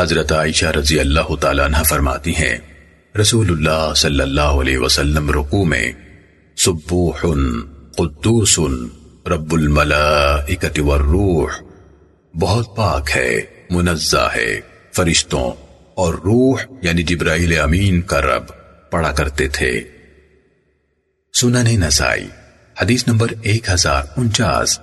حضرت عائشہ رضی اللہ تعالیٰ عنہ فرماتی ہیں، رسول اللہ صلی اللہ علیہ وسلم رکوع میں، سبوح قدوس رب الملائکت والروح، بہت پاک ہے، منزہ ہے، فرشتوں اور روح یعنی جبرائیل امین کا رب، پڑھا کرتے تھے۔ سنن نسائی، حدیث نمبر ایک ہزار انچاس۔